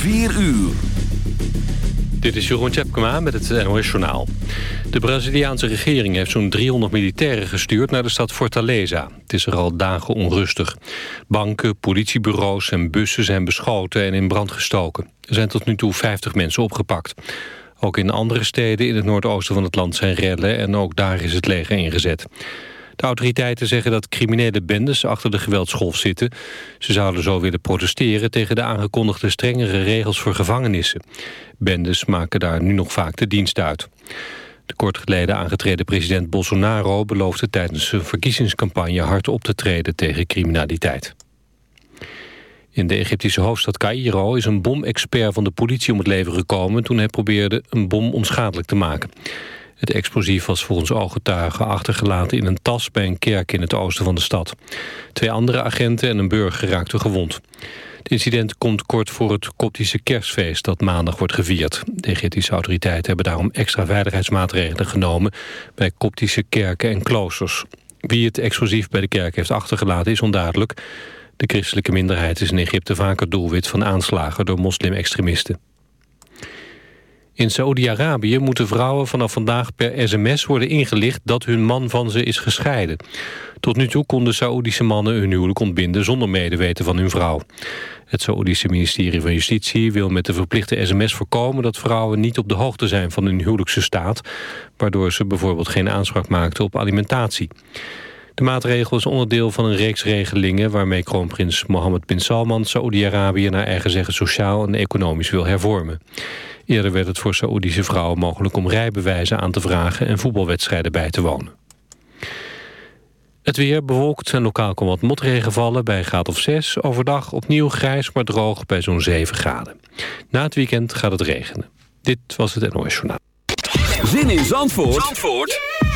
4 uur. Dit is Jeroen Tjepkema met het NOS Journaal. De Braziliaanse regering heeft zo'n 300 militairen gestuurd naar de stad Fortaleza. Het is er al dagen onrustig. Banken, politiebureaus en bussen zijn beschoten en in brand gestoken. Er zijn tot nu toe 50 mensen opgepakt. Ook in andere steden in het noordoosten van het land zijn rellen... en ook daar is het leger ingezet. De autoriteiten zeggen dat criminele bendes achter de geweldsgolf zitten. Ze zouden zo willen protesteren tegen de aangekondigde strengere regels voor gevangenissen. Bendes maken daar nu nog vaak de dienst uit. De kort geleden aangetreden president Bolsonaro beloofde tijdens zijn verkiezingscampagne hard op te treden tegen criminaliteit. In de Egyptische hoofdstad Cairo is een bomexpert van de politie om het leven gekomen... toen hij probeerde een bom onschadelijk te maken. Het explosief was volgens ooggetuigen achtergelaten in een tas bij een kerk in het oosten van de stad. Twee andere agenten en een burger raakten gewond. Het incident komt kort voor het koptische kerstfeest dat maandag wordt gevierd. De Egyptische autoriteiten hebben daarom extra veiligheidsmaatregelen genomen bij koptische kerken en kloosters. Wie het explosief bij de kerk heeft achtergelaten is onduidelijk. De christelijke minderheid is in Egypte vaker doelwit van aanslagen door moslim-extremisten. In Saoedi-Arabië moeten vrouwen vanaf vandaag per sms worden ingelicht dat hun man van ze is gescheiden. Tot nu toe konden Saoedische mannen hun huwelijk ontbinden zonder medeweten van hun vrouw. Het Saoedische ministerie van Justitie wil met de verplichte sms voorkomen dat vrouwen niet op de hoogte zijn van hun huwelijkse staat, waardoor ze bijvoorbeeld geen aanspraak maakten op alimentatie. De maatregel is onderdeel van een reeks regelingen... waarmee kroonprins Mohammed bin Salman Saoedi-Arabië... naar eigen zeggen sociaal en economisch wil hervormen. Eerder werd het voor Saoedische vrouwen mogelijk om rijbewijzen aan te vragen... en voetbalwedstrijden bij te wonen. Het weer bewolkt en lokaal kan wat motregen vallen bij een graad of 6. Overdag opnieuw grijs, maar droog bij zo'n 7 graden. Na het weekend gaat het regenen. Dit was het NOS Journaal. Zin in Zandvoort, Zandvoort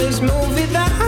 I'm that can't you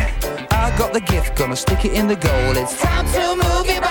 Got the gift, gonna stick it in the goal. It's time to move it back.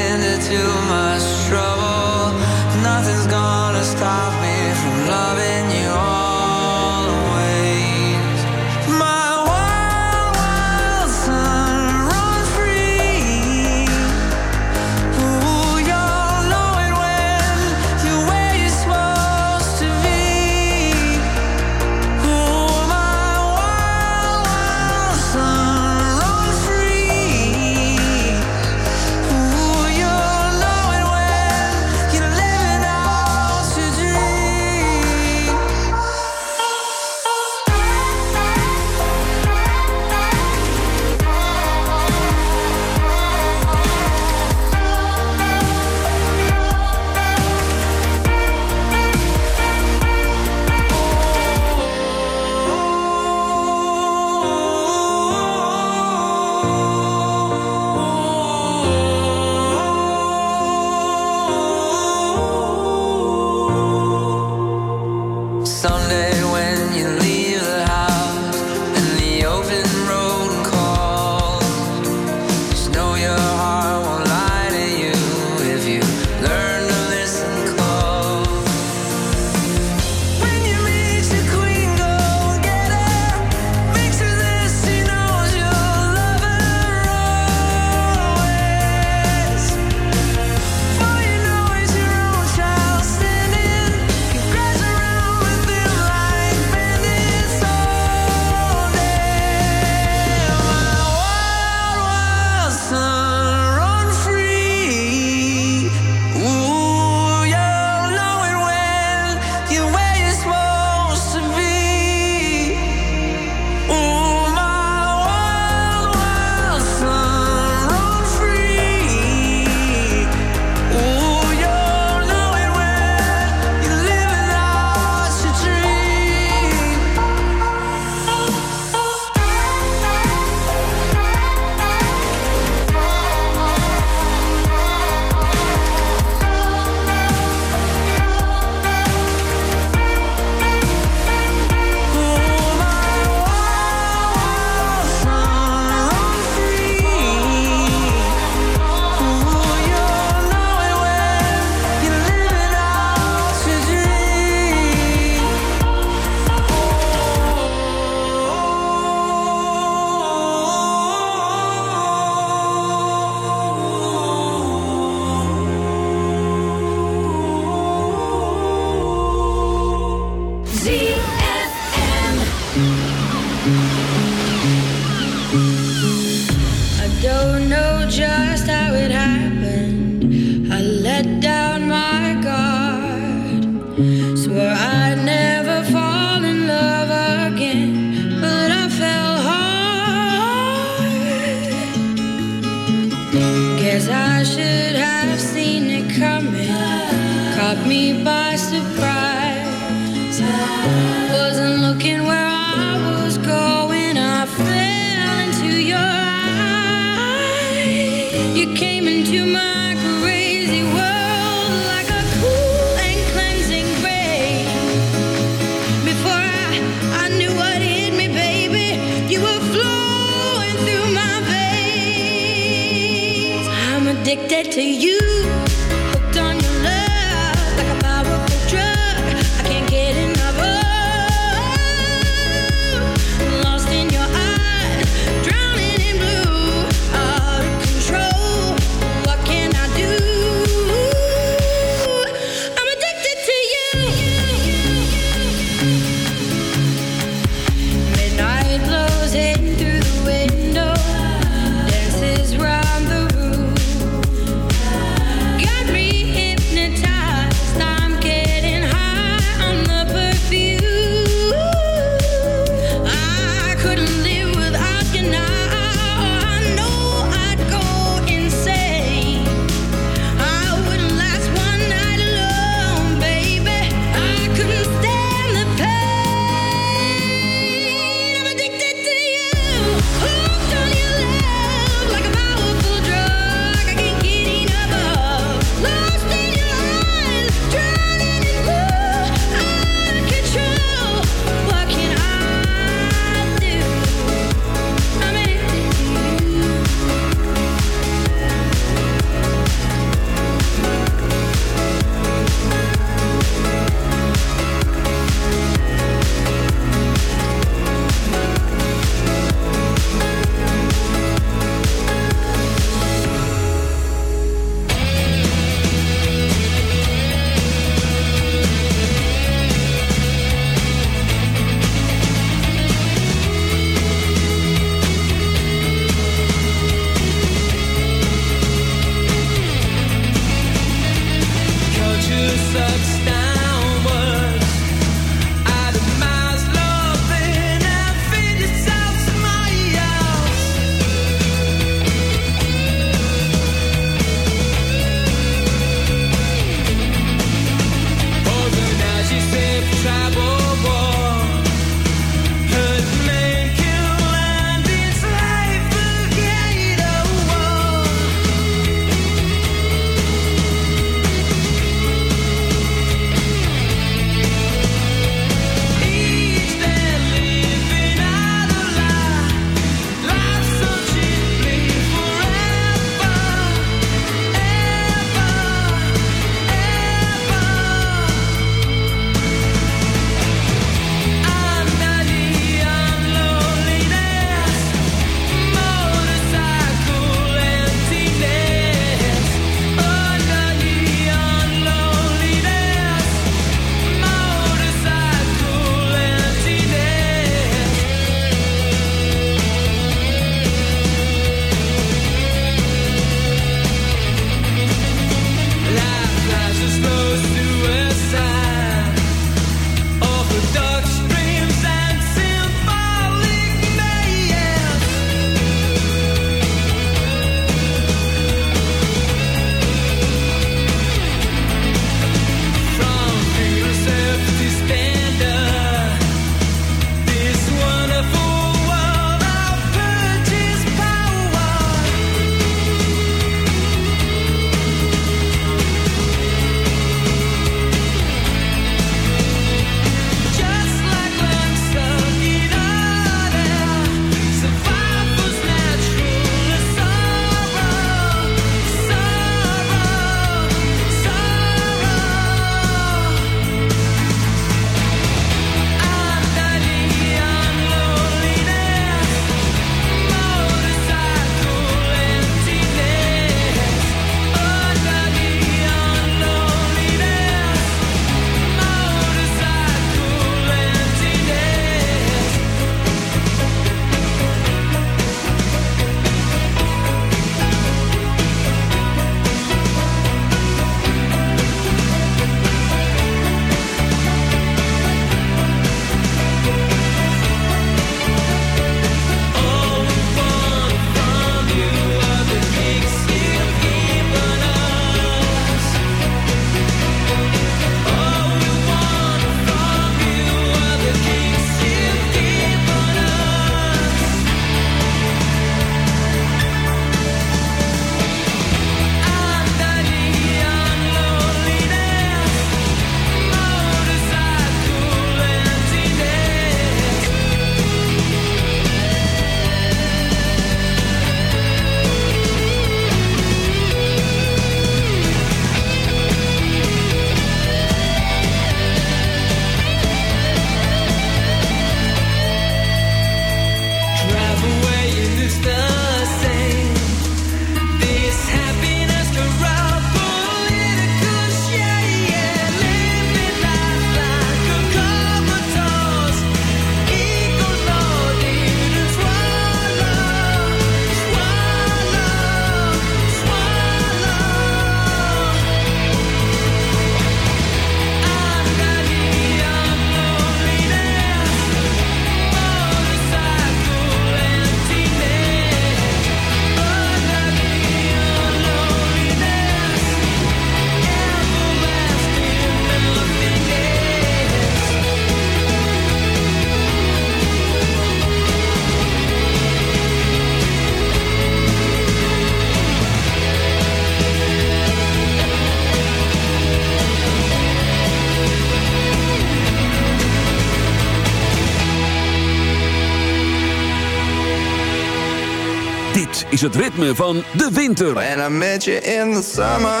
is het ritme van de winter. When I met you in the summer,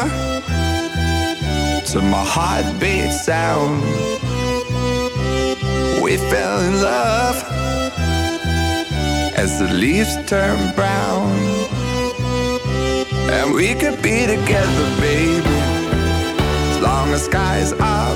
to my heartbeat sound, we fell in love as the leaves turn brown. And we could be together, baby, as long as skies are